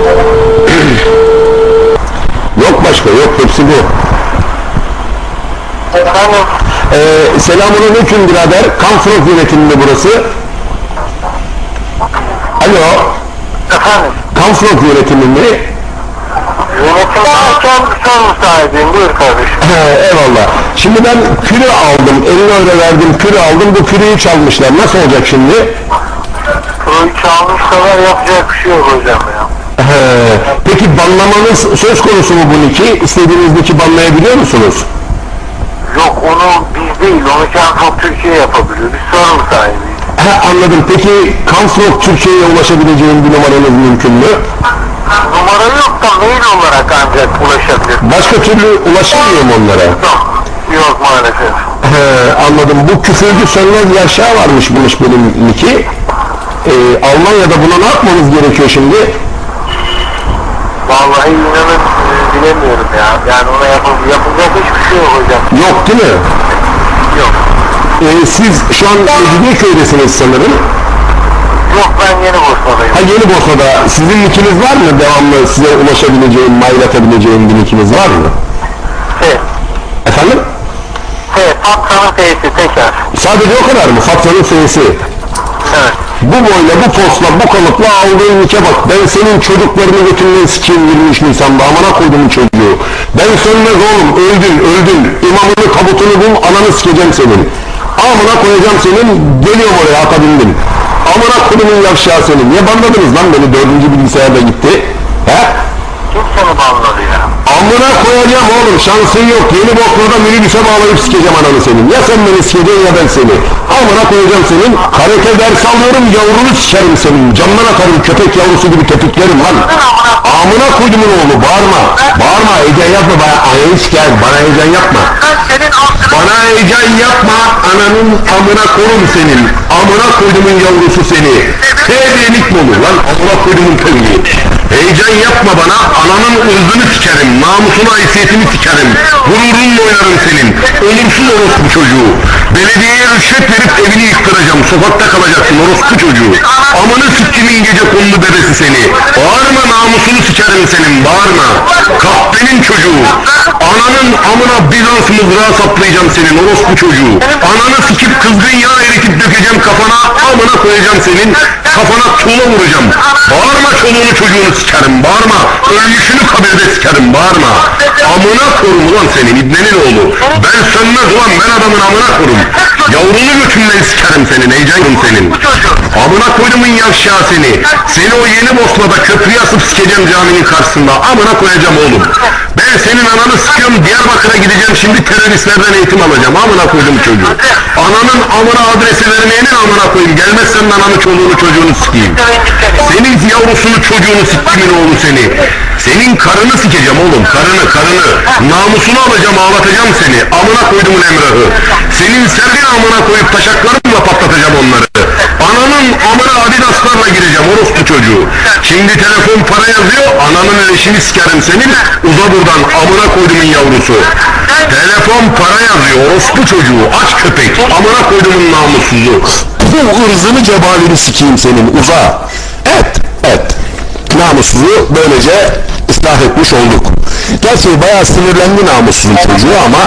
Yok başka yok hepsi bu. Efendim, Ee, selamünaleyküm birader. Kamfrok yönetiminde burası. Alo. efendim. Kamfrok yönetimi mi? Yönetim derken son müsaadeyim, buyur kardeşim. Eyvallah. Şimdi ben küre aldım. 50 euro verdim küre aldım. Bu küreyi çalmışlar. Nasıl olacak şimdi? Proyu çalmışsalar yapacak bir şey yok hocam ya. He, peki banlamanız söz konusu mu bu niki? İstediğiniz niki banlayabiliyor musunuz? Yok onu biz değil, onu Canfok Türkiye yapabiliyor. Biz sorun sahibiyiz. He, anladım. Peki Kamfrok Türkiye'ye ulaşabileceğim bir numaranız mümkün mü? Numara yok da mail olarak ancak ulaşabilir. Başka türlü ulaşamıyorum onlara. Yok, yok maalesef. He, anladım. Bu küfürcü sönmez yaşa varmış bulmuş benim niki. Ee, Almanya'da buna ne yapmamız gerekiyor şimdi? Vallahi inanın e, bilemiyorum ya. Yani ona yapıl yapılacak hiçbir şey yok hocam. Yok değil mi? Yok. Ee, siz şu an Mecidiyeköy'desiniz sanırım. Yok ben yeni Bosna'dayım. Ha Yeni Bosna'da sizin nikiniz var mı? Devamlı size ulaşabileceğim, mail atabileceğim bir nikiniz var mı? T. Efendim? T. Patronun T'si tekrar. Sadece o kadar mı? Fatranın sesi. Bu boyla, bu posla, bu kalıpla aldığın nike bak. Ben senin çocuklarını götünden sikeyim 23 Nisan'da. Amına koyduğum çocuğu. Ben sönmez oğlum. Öldün, öldün. İmamını, kabutunu bul, ananı sikeceğim senin. Amına koyacağım senin. Geliyorum oraya ata bindim. Amına kodumun yavşağı senin. Niye banladınız lan beni? Dördüncü bilgisayarda gitti. He? Kim seni banladı ya? Amına koyacağım oğlum şansın yok. Yeni boklarda minibüse bağlayıp sikeceğim ananı senin. Ya sen beni sikeceksin ya ben seni. Amına koyacağım senin. Karate ders alıyorum yavrunu sikerim senin. Camdan atarım köpek yavrusu gibi köpüklerim lan. Amına koydumun oğlu bağırma. Bağırma heyecan yapma bana. Ananı siker bana heyecan yapma. Bana heyecan yapma. Ananın amına korum senin. Amına koydumun yavrusu seni. Sevdiğinik mi olur lan? Amına koydumun köyü. Heyecan yapma bana. Ananın ırzını sikerim. Namusunu haysiyetini sikerim. Gururunla oynarım senin. Ölümsüz orospu çocuğu. Belediyeye rüşvet verip evini yıktıracağım. Sokakta kalacaksın orospu çocuğu. Amanı siktimin gece konulu bebesi seni. Bağırma namusunu sikerim senin. Bağırma. Kahpenin çocuğu. Ananın amına Bizans mızrağı saplayacağım senin orospu çocuğu. Ananı sikip kızgın yağ eritip dökeceğim kafana. Amına koyacağım senin. Kafana tuğla vuracağım. Bağırma çoluğunu çocuğunu sikerim. Bağırma. Ölmüşünü kabirde sikerim. Bağırma. Amına korum ulan senin ibnenin oğlu. Ben sönmez ulan ben adamın amına korum. Yavrunu götünden sikerim senin. Heyecanım senin. Amına koydumun yavşağı seni. Seni o yeni Bosna'da köprüye asıp sikeceğim caminin karşısında. Amına koyacağım oğlum. Ben senin ananı sıkıyorum Diyarbakır'a gideceğim şimdi teröristlerden eğitim alacağım. Amına koydum çocuğu. Ananın amına adresi vermeyenin amına koyayım. Gelmezsen ananı çoluğunu çocuğunu sikeyim. Senin yavrusunu çocuğunu siktimin oğlu seni. Senin karını sikeceğim oğlum karını karını. Namusunu alacağım ağlatacağım seni. Amına koydumun emrahı. Senin sergin amına koyup taşaklarımla orospu çocuğu. Şimdi telefon para yazıyor ananın eşini sikerim senin. Uza buradan amına koydumun yavrusu. Telefon para yazıyor orospu çocuğu aç köpek. Amına koydumun namussuzu. Bu ırzını cebalini sikeyim senin uza. Et et. Namussuzu böylece ıslah etmiş olduk. Gerçi bayağı sinirlendi namussuzun çocuğu ama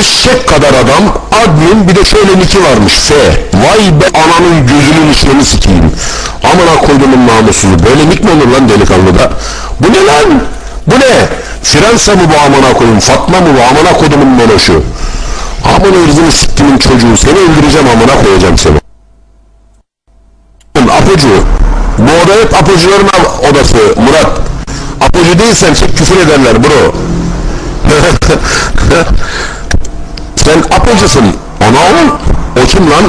eşek kadar adam admin bir de şöyle niki varmış F. Vay be ananın gözünün içini sikeyim. Amına koydumun namussuzu. Böyle nik mi olur lan delikanlıda? Bu ne lan? Bu ne? Fransa mı bu amına koyayım? Fatma mı bu amına koydumun meloşu? Amına ırzını siktimin çocuğu. Seni öldüreceğim amına koyacağım seni. Apocu. Bu oda hep apocuların odası Murat. Apocu değilsen küfür ederler bro. Sen apocusun. Anam. O kim lan?